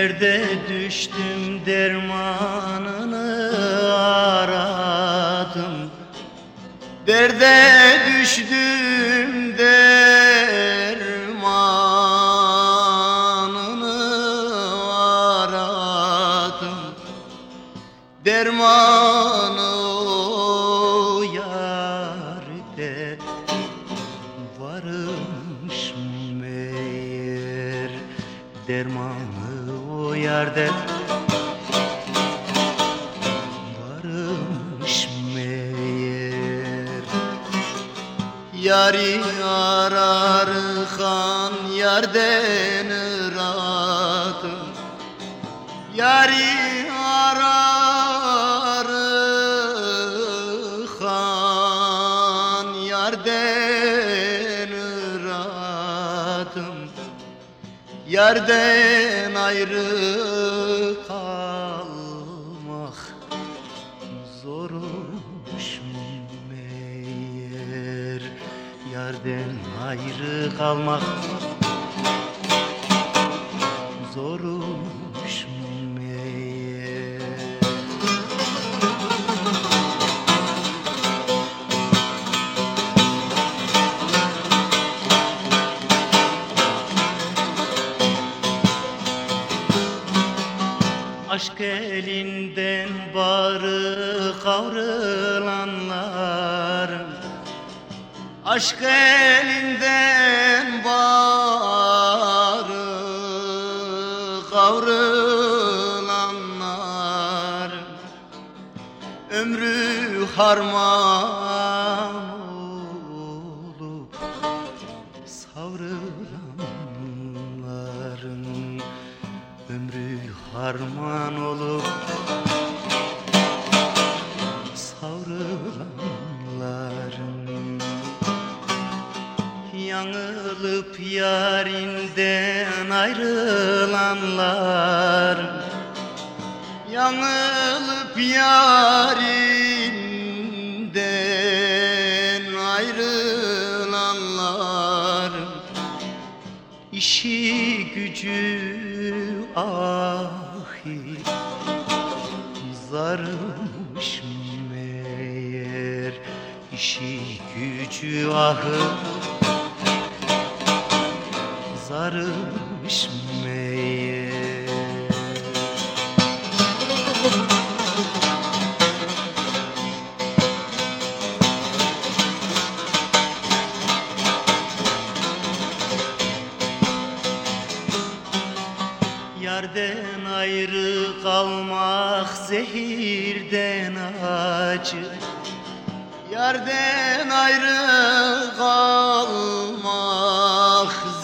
Derde düştüm dermanını aradım. Derde düştüm dermanını aradım. Dermanı o yerde yârde varım derman yerde. Varmış meğer. Yari ararkan yerden ıradım Yari ararkan yerden Yerden ayrı kalmak zormuş meğer? Yerden ayrı kalmak Aşk elinden barı kavrılanlar Aşk elinden barı kavrılanlar Ömrü harman olup savrılanların harman olup savrılanların Yanılıp yarinden ayrılanlar Yanılıp yarinden ayrılanlar. İşi gücü ahi zarmış meğer İşi gücü ahı. Zarmış meğer Yerden ayrı kalmak zehirden acı. Yerden ayrı kalmak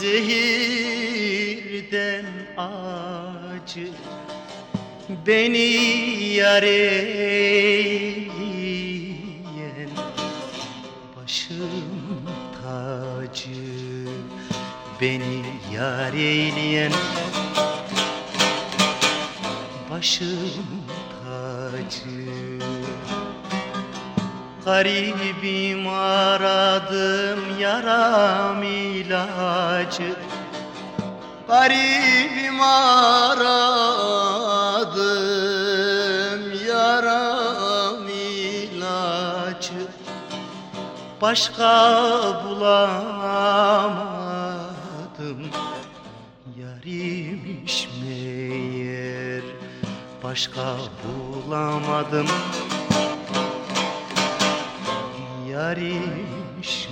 zehirden acı. Beni yare yiyen başım tacı. Beni yar eyleyen başım tacı. Garibim aradım yaram ilacı. Garibim aradım yaram ilacı. Başka bulamadım. Yarimiş meğer Başka bulamadım. Yarimiş